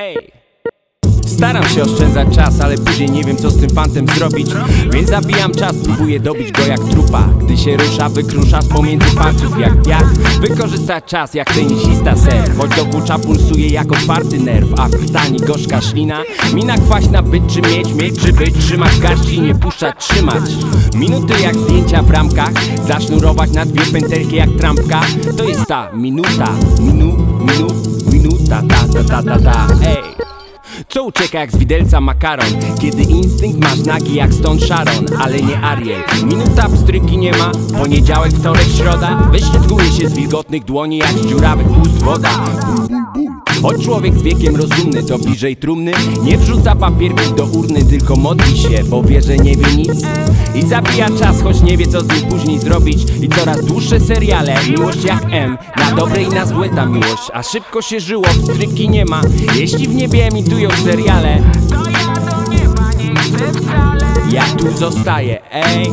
Ej! Staram się oszczędzać czas, ale później nie wiem co z tym fantem zrobić. Więc zabijam czas, próbuję dobić go jak trupa. Gdy się rusza, wykrusza z pomiędzy palców jak piach Wykorzystać czas jak tenisista ser. Choć dokucza pulsuje jak otwarty nerw A w krtani gorzka ślina. Mina kwaśna być czy mieć, mieć czy być Trzymać garści nie puszczać, trzymać. Minuty jak zdjęcia w ramkach Zasznurować na dwie pętelki jak trampka. To jest ta minuta, minu, minu, minuta, ta, ta, ta, ta, ta, ej. Co ucieka jak z widelca makaron? Kiedy instynkt masz nagi jak stąd Sharon Ale nie Ariel. Minuta pstryki nie ma Poniedziałek, wtorek, środa. Wyślizguje się z wilgotnych dłoni Jak z dziurawych ust woda Choć człowiek z wiekiem rozumny to bliżej trumny. Nie wrzuca papierków do urny Tylko modli się, bo wie, że nie wie nic. I zabija czas, choć nie wie co z nim później zrobić. I coraz dłuższe seriale Miłość jak M. Na dobre i na złe ta miłość. A szybko się żyło, pstryki nie ma. Jeśli w niebie emitują seriale To ja do nieba nie chcę wcale. Ja tu zostaję, ej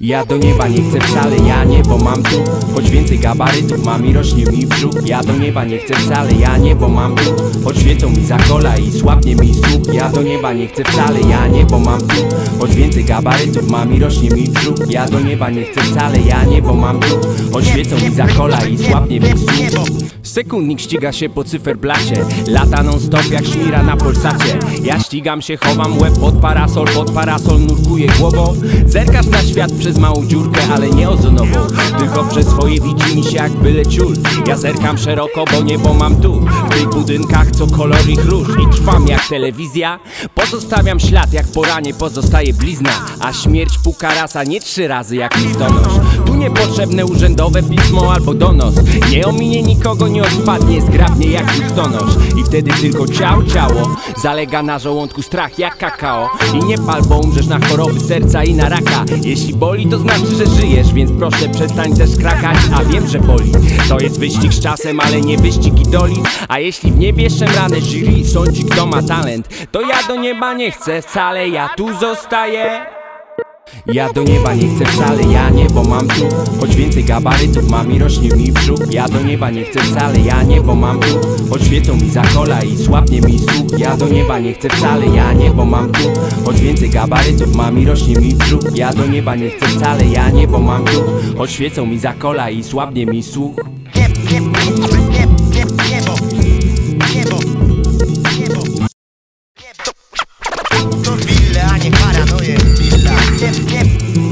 Ja do nieba nie chcę wcale, ja niebo mam tu. Choć więcej gabarytów mam i rośnie mi brzuch. Ja do nieba nie chcę wcale, ja niebo mam tu. Choć świecą mi za kola i słabnie mi słuch Ja do nieba nie chcę wcale, ja niebo mam tu. Choć więcej gabarytów mam i rośnie mi brzuch. Ja do nieba nie chcę wcale, ja niebo mam tu. Choć świecą mi za kola i słabnie mi słuch Sekundnik ściga się po cyferblacie. Lata non stop jak szmira na polsacie Ja ścigam się, chowam łeb pod parasol Pod parasol nurkuję głową Zerkasz na świat przez małą dziurkę, ale nie ozonową Tylko przez swoje widzi mi się jak byle ciul Ja zerkam szeroko, bo niebo mam tu. W tych budynkach co kolor ich róż. I trwam jak telewizja. Pozostawiam ślad jak po ranie pozostaje blizna. A śmierć puka rasa nie trzy razy jak listonosz. Tu niepotrzebne urzędowe pismo albo donos. Nie ominie nikogo, nie odpadnie zgrabnie jak listonosz I wtedy tylko ciało, ciało Zalega na żołądku strach jak kakao. I nie pal, bo umrzesz na choroby serca i na raka. Jeśli boli, to znaczy, że żyjesz Więc proszę przestań też krakać, a wiem, że boli. To jest wyścig z czasem, ale nie wyścig idoli. A jeśli w niebie szemrane jury sądzi kto ma talent To ja do nieba nie chcę wcale, ja tu zostaję ja do nieba nie chcę wcale, ja niebo mam tu. Choć więcej gabarytów mam i rośnie mi brzuch. Ja do nieba nie chcę wcale, ja niebo mam tu. Choć świecą mi za kola i słabnie mi słuch. Ja do nieba nie chcę wcale, ja niebo mam tu. Choć więcej gabarytów mam i rośnie mi brzuch. Ja do nieba nie chcę wcale, ja niebo mam tu. Choć świecą mi za kola i słabnie mi słuch dip, dip.